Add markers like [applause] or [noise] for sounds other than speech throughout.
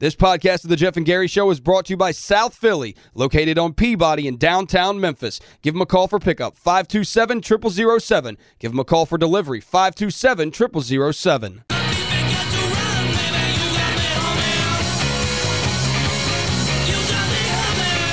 This podcast of the Geoff and Gary Show is brought to you by South Philly, located on Peabody in downtown Memphis. Give them a call for pickup, 527-0007. Give them a call for delivery, 527-0007.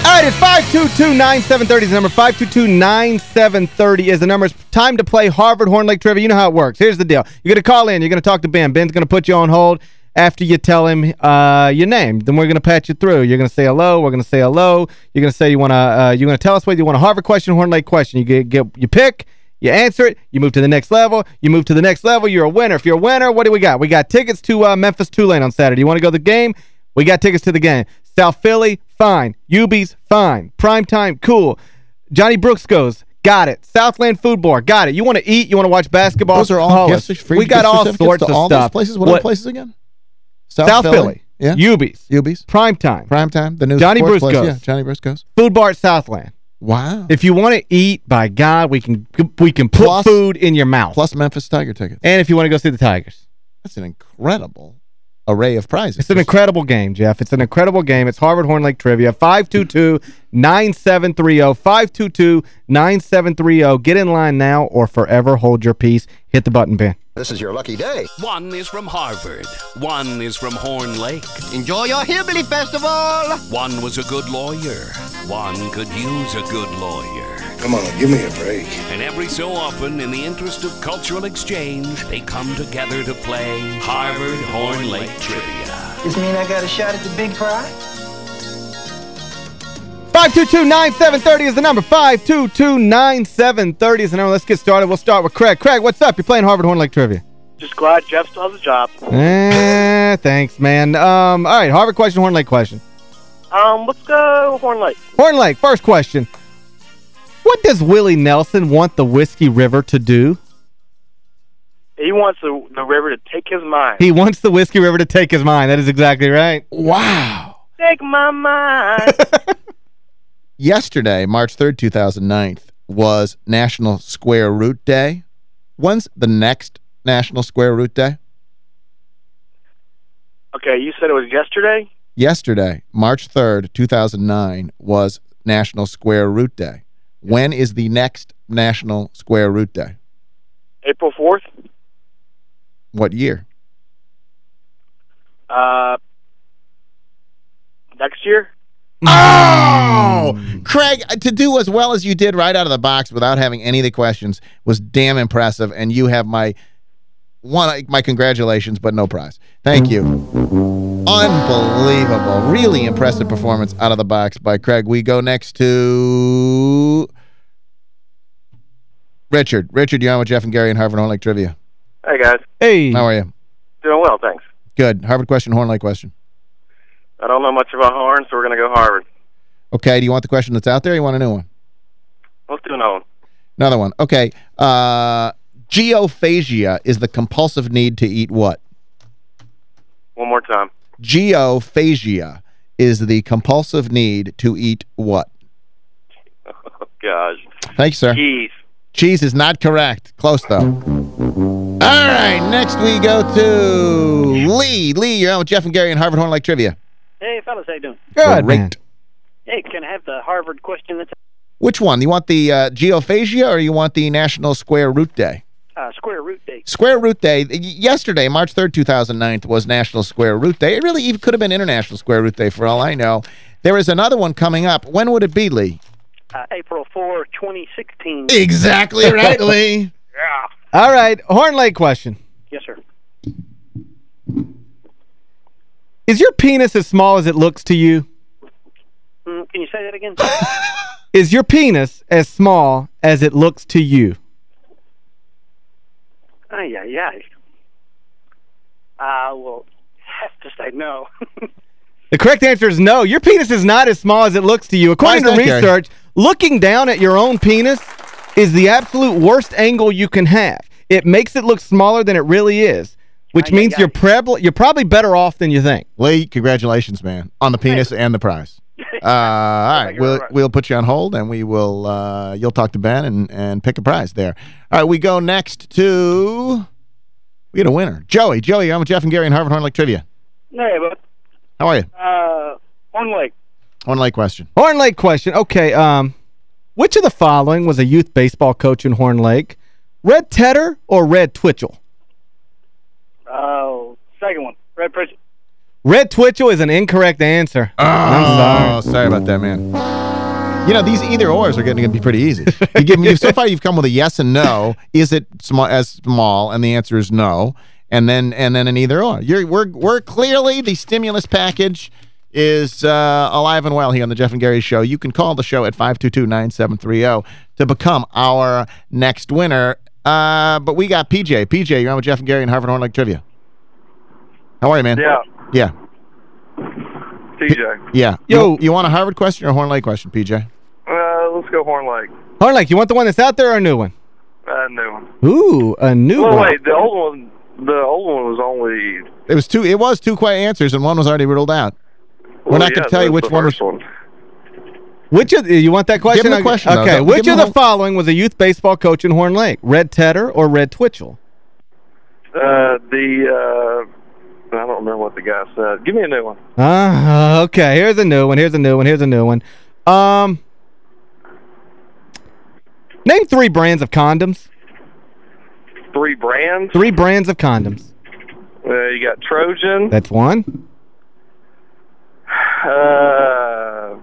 All right, it's 522-9730 is the number. 522-9730 is the number. It's time to play Harvard Horn Lake Trivia. You know how it works. Here's the deal. You're going to call in. You're going to talk to Ben. Ben's going to put you on hold after you tell him uh, your name. Then we're going to patch you through. You're going to say hello. We're going to say hello. You're going to say you want to uh, you're going to tell us whether you want a Harvard question Horn Lake question. You get, get you pick, you answer it, you move to the next level, you move to the next level, you're a winner. If you're a winner, what do we got? We got tickets to uh, Memphis Tulane on Saturday. You want to go to the game? We got tickets to the game. South Philly, fine. UB's, fine. Prime time, cool. Johnny Brusco's, got it. Southland Food Bar, got it. You want to eat, you want to watch basketball? Those are all gifts, free We got all sorts to of all stuff. those places. What, are places again? South, Philly. Yeah. UB's. UB's. Prime time. Prime time. The new Johnny Brusco's. place. Yeah, Johnny Brusco's. Food Bar at Southland. Wow. If you want to eat, by God, we can we can put Plus- food in your mouth. Plus Memphis Tiger tickets. and if you want to go see the Tigers. That's an incredible array of prizes. It's an incredible game, Geoff. It's an incredible game. It's Harvard Horn Lake Trivia. 522-9730. 522-9730. Get in line now or forever hold your peace. Hit the button, Ben. This is your lucky day. One is from Harvard. One is from Horn Lake. Enjoy your Hillbilly Festival. One was a good lawyer. One could use a good lawyer. Come on, give me a break. And every so often, in the interest of cultural exchange, they come together to play Harvard Horn Lake Trivia. This mean I got a shot at the big prize? 522-9730 is the number. 522-9730 is the number. Let's get started. We'll start with Craig. Craig, what's up? You're playing Harvard Horn Lake Trivia. Just glad Geoff still has a job. Eh, thanks, man. Um, all right, Harvard question, Horn Lake question. Um, let's go Horn Lake. Horn Lake, first question. What does Willie Nelson want the Whiskey River to do? He wants the, the river to take his mind. He wants the Whiskey River to take his mind. That is exactly right. Wow. Take my mind. [laughs] Yesterday, March 3rd, 2009, was National Square Root Day. When's the next National Square Root Day? okay, you said it was yesterday? Yesterday, March 3rd, 2009, was National Square Root Day. When is the next National Square Root Day? April 4th? What year? Uh, next year? Oh! Hmm. Craig, uh, to do as well as you did right out of the box without having any of the questions was damn impressive, and you have my one uh, my congratulations, but no prize. Thank you. Unbelievable. Really impressive performance out of the box by Craig. We go next to Richard. Richard, you're on with Geoff and Gary and Harvard Horn Lake Trivia. Hey, guys. Hey. How are you? Doing well, thanks. Good. Harvard question, Horn Lake question. I don't know much about horn, so we're going to go Harvard. Okay, do you want the question that's out there or you want a new one? Let's do another one. Another one. Okay. Uh, geophagia is the compulsive need to eat what? One more time. Geophagia is the compulsive need to eat what? Oh, [laughs] gosh. Thank you, sir. Cheese. Cheese is not correct. Close, though. All right, next we go to Lee. Lee, you're on with Geoff and Gary and Harvard Horn Lake Trivia. Hey, fellas, how you doing? Good, man. Great. Hey, can I have the Harvard question that's Which one? You want the uh, geophagia or you want the National Square Root Day? uh, square root day? Square Root Day, yesterday, March 3rd, 2009, was National Square Root Day. It really even could have been International Square Root Day for all I know. There is another one coming up. When would it be, Lee? Uh, April 4, 2016. Exactly right, Lee. [laughs] Yeah. All right, Horn Lake question. Is your penis as small as it looks to you? Mm, can you say that again? [laughs] Is your penis as small as it looks to you? Ay, ay, ay. I will have to say no. [laughs] The correct answer is no. Your penis is not as small as it looks to you. According to is that, Gary? research, looking down at your own penis is the absolute worst angle you can have. It makes it look smaller than it really is, which Ay, ay, means you're probably you're probably better off than you think. Lee, congratulations, man, on the penis and the prize. [laughs] Uh, all right, we'll we'll put you on hold, and we will uh, you'll talk to Ben and and pick a prize there. All right, we go next to we get a winner, Joey. Joey, I'm with Geoff and Gary and Harvard Horn Lake Trivia. hey, but How are you? Uh, Horn Lake. Horn Lake question. Horn Lake question. Okay, um, which of the following was a youth baseball coach in Horn Lake? Red Tedder or Red Twitchell? Uh, second one. Red Pritchett. Red Twitchell is an incorrect answer. I'm Oh, sorry about that, man. You know, these either ors are going to be pretty easy. You give me so far you've come with a yes and no. Is it small as small? And the answer is no. And then and then an either or. You're we're we're clearly the stimulus package is uh, alive and well here on the Geoff and Gary show. You can call the show at 522-9730 to become our next winner. Uh, but we got PJ. PJ, you're on with Geoff and Gary and Harvard Horn Lake Trivia. How are you, man? Yeah, Yeah. TJ. Yeah. Yo. You, you want a Harvard question or a Horn Lake question, PJ? Uh, let's go Horn Lake. Horn Lake, you want the one that's out there or a new one? Uh, new one. Ooh, a new Well, one. wait, the old one, the old one was only. It was two. It was two quick answers, and one was already ruled out. We're well, not going to tell you which one was. first one. Which of you want that question? Give him the question, though. Okay, Don't- which of the the following was a youth baseball coach in Horn Lake? Red Tedder or Red Twitchell? Uh, the uh, I don't remember what the guy said. Give me a new one. Uh, okay, here's a new one. Here's a new one. Here's a new one. Um, Name three brands of condoms. Three brands. Three brands of condoms. Uh, you got Trojan. That's one. Uh,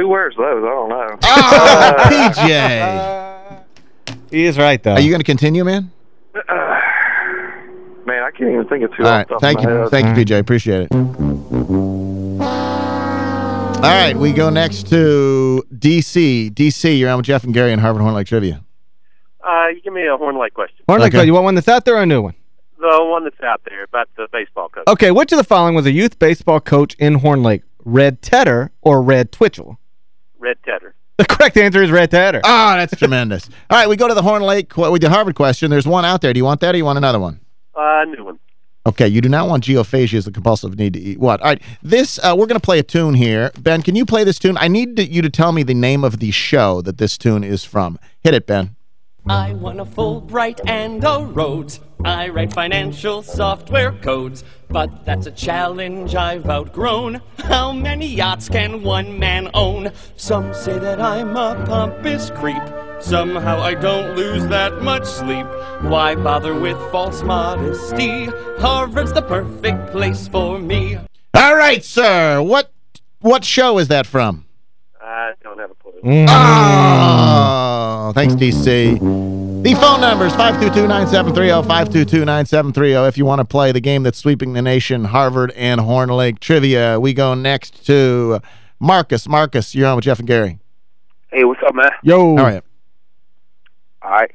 who wears those? I don't know. Oh, PJ. He is right, though. Are you going to continue, man? [sighs] Man, I can't even think of two. All off right. the top of Thank you. head. Thank you, PJ. Appreciate it. All right. We go next to D.C. D.C., you're on with Geoff and Gary and Harvard Horn Lake Trivia. Uh, you give me a Horn Lake question. Horn Lake, Okay. you want one that's out there or a new one? The one that's out there about the baseball coach. Okay, which of the following was a youth baseball coach in Horn Lake? Red Tedder or Red Twitchell? Red Tedder. [laughs] The correct answer is Red Tedder. Oh, that's tremendous. [laughs] All right. We go to the Horn Lake with the Harvard question. There's one out there. Do you want that or you want another one? Uh, new one. Okay, you do not want geophagia as a compulsive need to eat. What? All right, this, uh, we're going to play a tune here. Ben, can you play this tune? I need to, you to tell me the name of the show that this tune is from. Hit it, Ben. I want a Fulbright and a Rhodes. I write financial software codes, but that's a challenge I've outgrown. How many yachts can one man own? Some say that I'm a pompous creep. Somehow I don't lose that much sleep. Why bother with false modesty? Harvard's the perfect place for me. All right, sir. What what show is that from? I don't have a clue. Mm. Oh, thanks, DC. The phone number is 522-9730, 522-9730. If you want to play the game that's sweeping the nation, Harvard and Horn Lake Trivia. We go next to Marcus. Marcus, you're on with Geoff and Gary. Hey, what's up, man? Yo. All right. All right.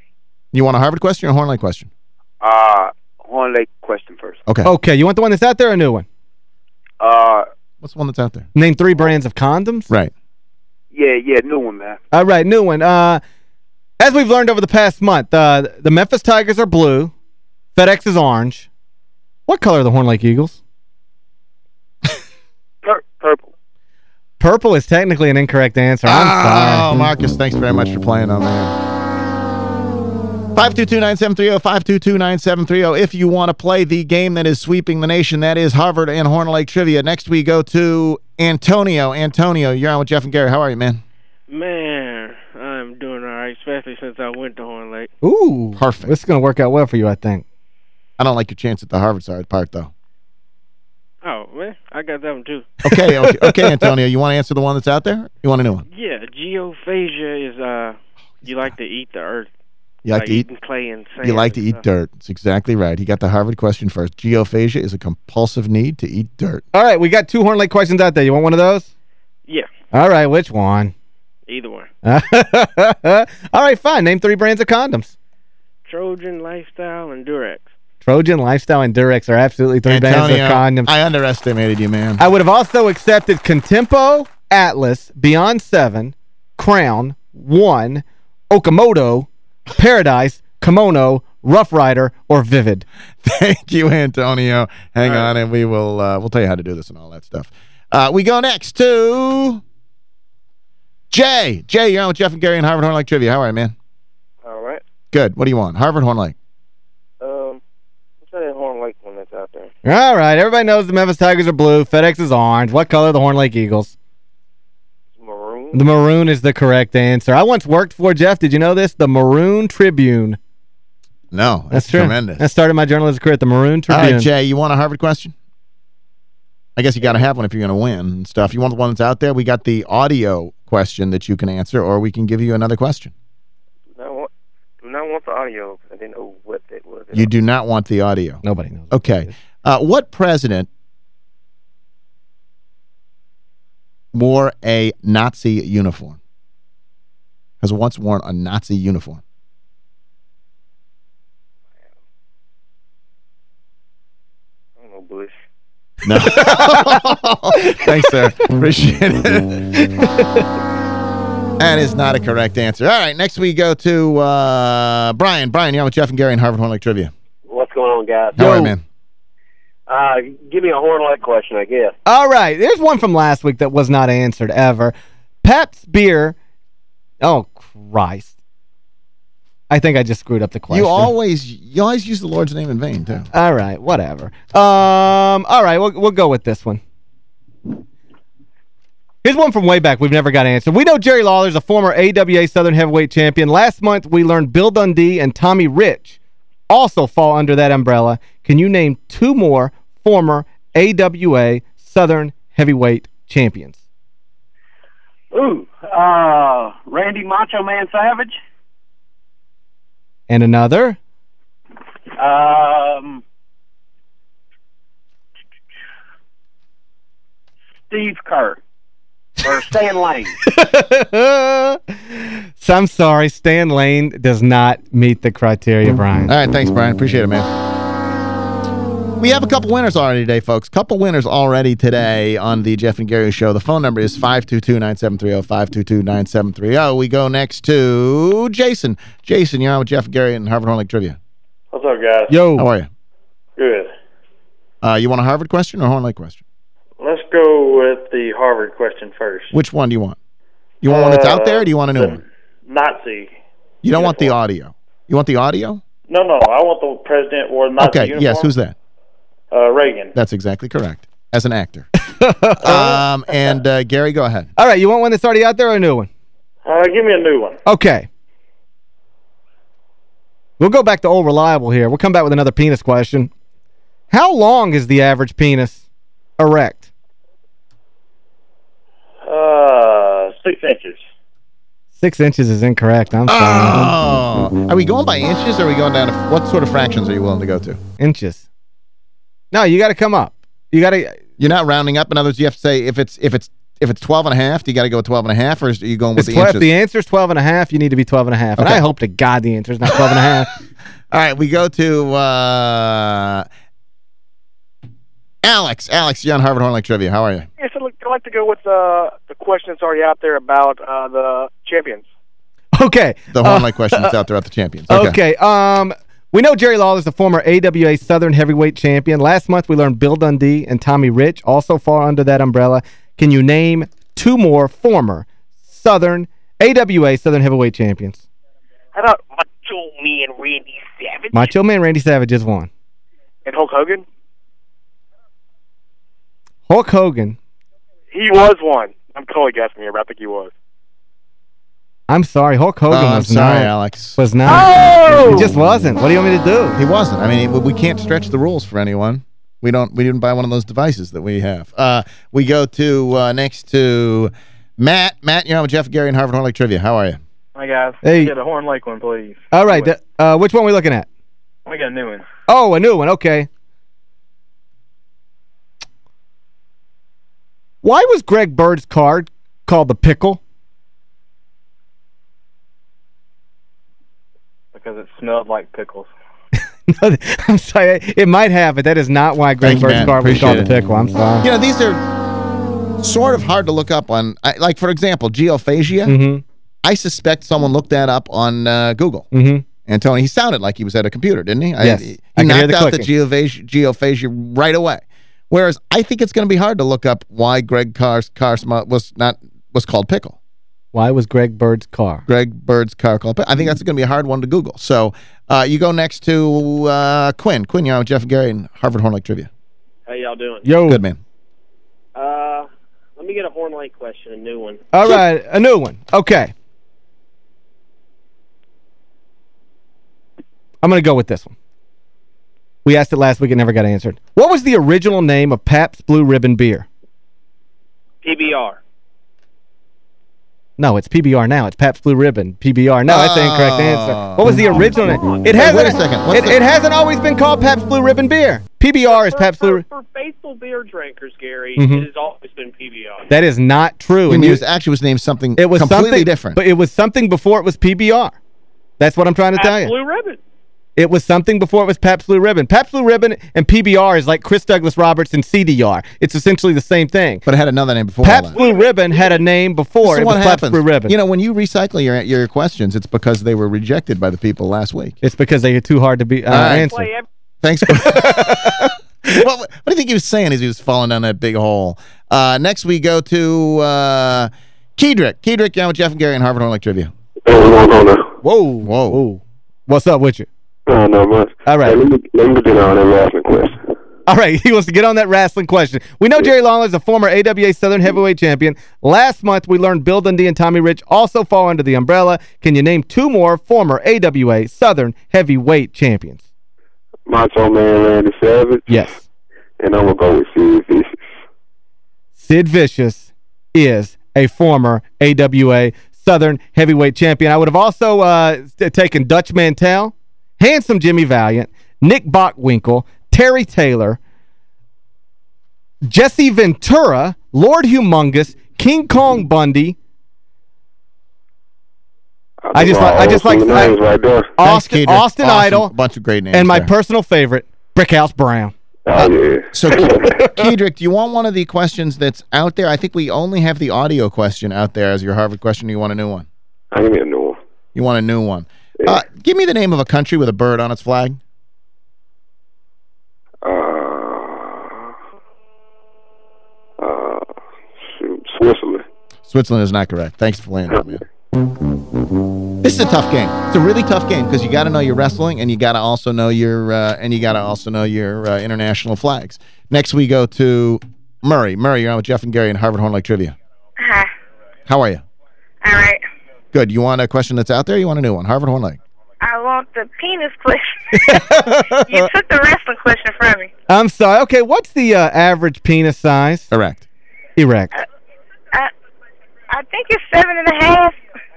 You want a Harvard question or a Horn Lake question? Uh, Horn Lake question first. Okay. Okay, you want the one that's out there or a new one? Uh, What's the one that's out there? Name three brands of condoms. Right. yeah, yeah, new one, man. All right, new one. Uh, as we've learned over the past month, uh, the Memphis Tigers are blue. FedEx is orange. What color are the Horn Lake Eagles? Pur- purple. Purple is technically an incorrect answer. I'm Oh, sorry. Marcus, thanks very much for playing on that. 522-9730, 522-9730. If you want to play the game that is sweeping the nation, that is Harvard and Horn Lake Trivia. Next we go to Antonio. Antonio, you're on with Geoff and Gary. How are you, man? Man, I'm doing all right, especially since I went to Horn Lake. Ooh. Perfect. This is going to work out well for you, I think. I don't like your chance at the Harvard side part, though. Oh, man, I got that one too. Okay, okay, [laughs] okay, Antonio. You want to answer the one that's out there? You want a new one? Yeah, geophagia is, uh, you like to eat the earth. You like, to eat eating clay and sand. You like to eat dirt. That's exactly right. He got the Harvard question first. Geophagia is a compulsive need to eat dirt. All right, we got two Horn Lake questions out there. You want one of those? Yeah, All right, which one? Either one. [laughs] All right, fine. Name three brands of condoms. Trojan, Lifestyle, and Durex. Trojan, Lifestyle, and Durex are absolutely three Antonio, brands of condoms. I underestimated you, man. I would have also accepted Contempo, Atlas, Beyond 7, Crown, One, Okamoto, Paradise, Kimono, Rough Rider, or Vivid. [laughs] Thank you, Antonio. Hang on, and we will uh, we'll tell you how to do this and all that stuff. Uh, we go next to Jay. Jay, you're on with Geoff and Gary and Harvard Horn Lake Trivia. How are you, man? All right. Good. What do you want? Harvard Horn Lake. Um, what's that Horn Lake one that's out there? All right, everybody knows the Memphis Tigers are blue, FedEx is orange. What color are the Horn Lake Eagles? Maroon. The maroon is the correct answer. I once worked for, Geoff, did you know this? The Maroon Tribune. No, that's, That's true. tremendous. I started my journalism career at the Maroon Tribune. right, Jay, you want a Harvard question? I guess you got to have one if you're going to win and stuff. You want the one that's out there? We got the audio question that you can answer, or we can give you another question. I want, do not want the audio. I didn't know what that was. You do not want the audio. Nobody knows. Okay. Uh, what president wore a Nazi uniform? Has once worn a Nazi uniform? I don't know, Bush. No. [laughs] Thanks, sir. Appreciate it. [laughs] that is not a correct answer. All right, next we go to uh, Brian. Brian, you're on with Geoff and Gary in Harvard Horn Lake Trivia. What's going on, guys? How are you, man? Uh, give me a horn light question, I guess. All right, there's one from last week that was not answered ever. Pabst beer. Oh, Christ. I think I just screwed up the question. You always you always use the Lord's name in vain, too. All right, whatever. Um, all right, we'll, we'll go with this one. Here's one from way back we've never got answered. We know Jerry Lawler's a former AWA Southern Heavyweight Champion. Last month, we learned Bill Dundee and Tommy Rich also fall under that umbrella. Can you name two more former AWA Southern Heavyweight Champions? Ooh, uh, Randy Macho Man Savage. And another? Um, Steve Kerr or [laughs] Stan Lane. so I'm sorry, Stan Lane does not meet the criteria, Brian. All right, thanks, Brian. Appreciate it, man. We have a couple winners already today, folks. Couple winners already today on the Geoff and Gary Show. The phone number is 522-9730, 522-9730. We go next to Jason. Jason, you're on with Geoff and Gary and Harvard Horn Lake Trivia. What's up, guys? Yo. How are you? Good. Uh, you want a Harvard question or Horn Lake question? Let's go with the Harvard question first. Which one do you want? You want one that's out there or do you want a new one? Nazi. You don't want the audio. You want the audio? No, no, I want the president or Nazi Okay, uniform. yes, who's that? Uh, Reagan. That's exactly correct. As an actor. [laughs] [laughs] um, and uh, Gary, go ahead. All right, you want one that's already out there or a new one? Uh, give me a new one. Okay. We'll go back to old reliable here. We'll come back with another penis question. How long is the average penis erect? Uh, six inches. Six inches is incorrect. I'm sorry. Oh. Are we going by inches or are we going down to what sort of fractions are you willing to go to? Inches. No, you got to come up. You got to You're not rounding up. In other words, you have to say if it's if it's if it's 12 and a half, do you got to go with 12 and a half or is, are you going with It's the 12, inches? if the answer is 12 and a half, you need to be 12 and a half. And I hope to God the answer is not 12 and a half. [laughs] All right, we go to uh, Alex. Alex, you're on Harvard Horn Lake Trivia. How are you? Yes, I'd like- to go with uh, the question that's already out there about uh, the champions. Okay. The Horn Uh, Lake [laughs] question that's out there at the champions. Okay. Um, we know Jerry Lawler is the former AWA Southern Heavyweight Champion. Last month, we learned Bill Dundee and Tommy Rich also fall under that umbrella. Can you name two more former Southern AWA Southern Heavyweight Champions? How about Macho Man Randy Savage Macho Man Randy Savage is one. and Hulk Hogan? Hulk Hogan. He was one. I'm totally guessing here, but I think he was. I'm sorry, Hulk Hogan Oh, I'm was sorry, not. Alex. Was not. Oh! He just wasn't. What do you want me to do? He wasn't. I mean, we can't stretch the rules for anyone. We don't. We didn't buy one of those devices that we have. Uh, we go to uh, next to Matt. Matt, you're on with Geoff Gary and Harvard Horn Lake Trivia. How are you? Hi, guys. Hey. Get a Horn Lake one, please. All right. th- Uh, which one are we looking at? We got a new one. Oh, a new one. Okay. Why was Greg Bird's card called the pickle? Because it smelled like pickles. [laughs] No, I'm sorry. It might have, but that is not why Greg Thank you, Bird's man. was called it. the pickle. I'm sorry. You know, these are sort of hard to look up on. Like, for example, geophagia. Mm-hmm. I suspect someone looked that up on uh, Google. Mm-hmm. And Tony, he sounded like he was at a computer, didn't he? Yes. he I could hear knocked the out the geophagia, geophagia right away. Whereas I think it's going to be hard to look up why Greg Carr's car was not was called pickle. Why was Greg Bird's car? Greg Bird's car called. I think that's going to be a hard one to Google. So uh, you go next to uh, Quinn. Quinn, you're on with Geoff and Gary and Harvard Horn Lake Trivia. How y'all doing? Yo. Good, man. Uh, let me get a Horn Lake question, a new one. All right, a new one. Okay. I'm going to go with this one. We asked it last week. It never got answered. What was the original name of Pabst Blue Ribbon beer? PBR. No, it's PBR now. It's Pabst Blue Ribbon. PBR. No, that's the incorrect answer. What was the original name? It hasn't, wait a second. It, the- it hasn't always been called Pabst Blue Ribbon beer. PBR is For, Pabst Blue for, for faithful beer drinkers, Gary, Mhm. it has always been PBR. That is not true. You And mean you- it actually was named something it was completely something, different. But it was something before it was PBR. That's what I'm trying to tell you. Blue Ribbon. It was something before it was Pabst Blue Ribbon. Pabst Blue Ribbon and PBR is like Chris Douglas Roberts and CDR. It's essentially the same thing. But it had another name before all Pabst. Blue Ribbon had a name before. This is It what was Pabst. Blue Ribbon. You know, when you recycle your your questions, it's because they were rejected by the people last week. it's because they are too hard to be uh, All right. answer. Play every Thanks. [laughs] what, what do you think he was saying as he was falling down that big hole? Uh, next we go to uh, Kedrick. Kedrick, you're on with Geoff and Gary and Harvard Horn Lake Trivia. Hey, what's going on now? Whoa. Whoa. What's up with you? Uh, not much. All right. Hey, let, me, let me get on that wrestling question. All right, [laughs] he wants to get on that wrestling question. We know Jerry Lawler is a former AWA Southern Heavyweight Champion. Last month, we learned Bill Dundee and Tommy Rich also fall under the umbrella. Can you name two more former AWA Southern Heavyweight Champions? Macho Man Randy Savage. Yes. And I'm going to go with Sid Vicious. Sid Vicious is a former AWA Southern Heavyweight Champion. I would have also uh, taken Dutch Mantell, Handsome Jimmy Valiant, Nick Bockwinkel, Terry Taylor, Jesse Ventura, Lord Humongous, King Kong Bundy, I just like I just like Some names right there. Thanks, Austin, Kedrick. Austin Awesome. Idol, A bunch of great names and my there. personal favorite, Brickhouse Brown. Oh, yeah. Uh, so, [laughs] Kedrick, do you want one of the questions that's out there? I think we only have the audio question out there as your Harvard question. Or you want a new one? I give me a new one. You want a new one? Uh, give me the name of a country with a bird on its flag. Uh, uh, shoot, Switzerland. Switzerland is not correct. Thanks for playing that, man. This is a tough game. It's a really tough game because you got to know your wrestling and you got to also know your uh, and you got to also know your uh, international flags. Next we go to Murray. Murray, you're on with Geoff and Gary in Harvard Horn Lake Trivia. Hi. How are you? All right. Good. You want a question that's out there? you want a new one? Harvard Horn Lake. I want the penis question. [laughs] you took the wrestling question from me. I'm sorry. Okay, what's the uh, average penis size? Erect. Erect. I, I think it's seven and a half.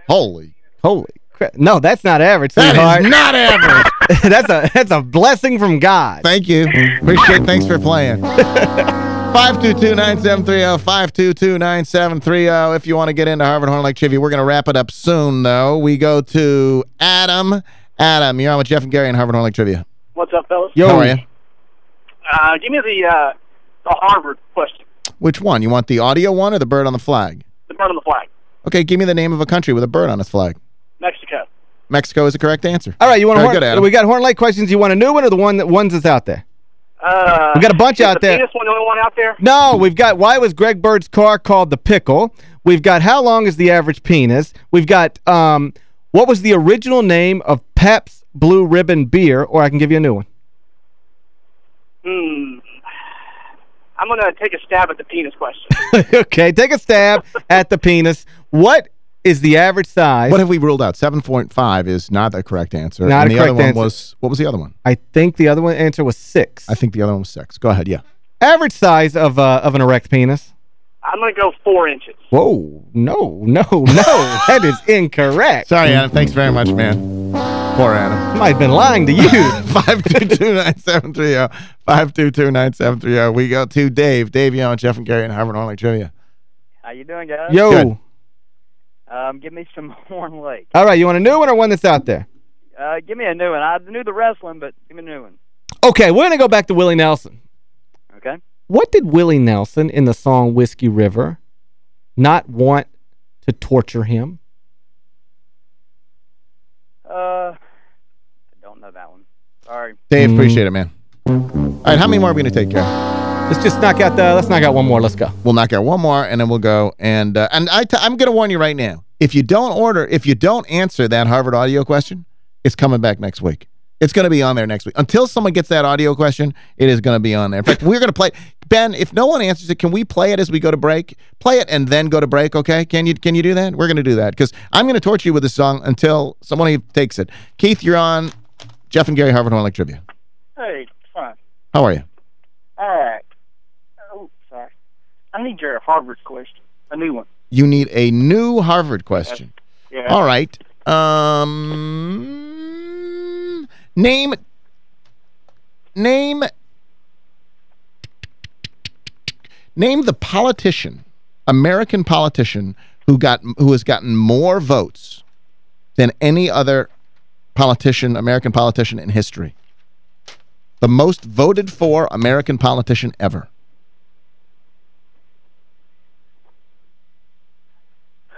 Holy. Holy crap. No, that's not average, That sweetheart. is not average. [laughs] that's a that's a blessing from God. Thank you. Appreciate Thanks for playing. [laughs] 522-9730, 522-9730. If you want to get into Harvard Horn Lake Trivia, we're going to wrap it up soon, though. We go to Adam. Adam, you're on with Geoff and Gary in Harvard Horn Lake Trivia. What's up, fellas? Yo. How are you? Uh, give me the uh, the Harvard question. Which one? You want the audio one or the bird on the flag? The bird on the flag. Okay, give me the name of a country with a bird on its flag. Mexico. Mexico is the correct answer. All right, you want Very Horn, good, Adam. we got Horn Lake questions. You want a new one or the one that ones that's out there? Uh, We got a bunch out the there. penis one the only one out there? No, we've got why was Greg Bird's car called the pickle? We've got how long is the average penis? We've got um what was the original name of Pabst Blue Ribbon beer or I can give you a new one. Hmm. I'm going to take a stab at the penis question. [laughs] okay, take a stab at the penis. What is the average size? What have we ruled out? 7.5 is not the correct answer. Not and a the other correct one answer. was, what was the other one? I think the other one answer was 6. I think the other one was 6. Go ahead, yeah. Average size of uh, of an erect penis? I'm going to go four inches. Whoa, no, no, no. [laughs] that is incorrect. Sorry, Adam. Thanks very much, man. Poor Adam. Might have been lying to you. [laughs] 522-9730. 522-9730. We go to Dave. Dave, you know, Geoff and Gary and Harvard Horn Lake Trivia. How you doing, guys? Yo. Good. Um, give me some [laughs] Horn Lake. All right, you want a new one or one that's out there? Uh, give me a new one. I knew the wrestling, but give me a new one. Okay, we're going to go back to Willie Nelson. Okay. What did Willie Nelson in the song Whiskey River not want to torture him? Uh, I don't know that one. Sorry. Dave, Mm. appreciate it, man. All right, how many more are we going to take, Gary? Let's just knock out the let's knock out one more. Let's go. We'll knock out one more, and then we'll go. And uh, and I t I'm going to warn you right now. If you don't order, if you don't answer that Harvard audio question, it's coming back next week. It's going to be on there next week. Until someone gets that audio question, it is going to be on there. In fact, we're going to play Ben, if no one answers it, can we play it as we go to break? Play it and then go to break, okay? Can you can you do that? We're going to do that because I'm going to torture you with this song until someone takes it. Keith, you're on Geoff and Gary Harvard Horn Lake Trivia. Hey, fine. How are you? All right. I need your Harvard question. A new one. You need a new Harvard question. Yeah. All right. Um, name name name the politician, American politician who got who has gotten more votes than any other politician, American politician in history. The most voted for American politician ever.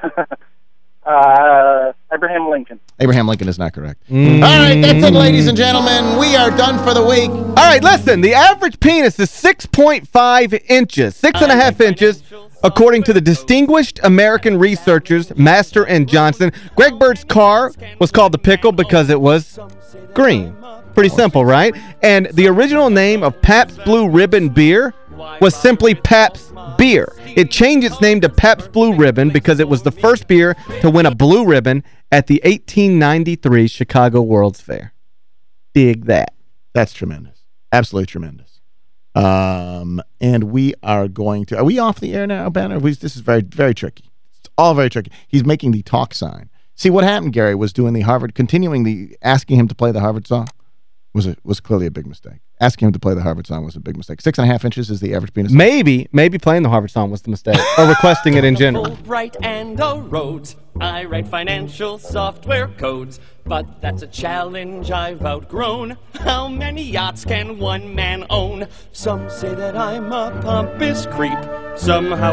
[laughs] uh, Abraham Lincoln. Abraham Lincoln is not correct. All right, that's it, ladies and gentlemen. We are done for the week. All right, listen. The average penis is 6.5 inches, six and a half inches, according to the distinguished American researchers Master and Johnson. Greg Bird's car was called the Pickle because it was green. Pretty simple, right? And the original name of Pabst Blue Ribbon beer was simply Pabst Beer. It changed its name to Pabst Blue Ribbon because it was the first beer to win a blue ribbon at the 1893 Chicago World's Fair. Dig that. That's tremendous. Absolutely tremendous. Um, and we are going to... Are we off the air now, Ben? Or we, this is very, very tricky. It's all very tricky. He's making the talk sign. See, what happened, Gary, was doing the Harvard... Continuing the... Asking him to play the Harvard song was a, was clearly a big mistake. Asking him to play the Harvard song was a big mistake. Six and a half inches is the average penis. Maybe, maybe playing the Harvard song was the mistake. or requesting it in general. Right and the Rhodes. I write financial software codes. But that's a challenge I've outgrown. How many yachts can one man own? Some say that I'm a pompous creep. Somehow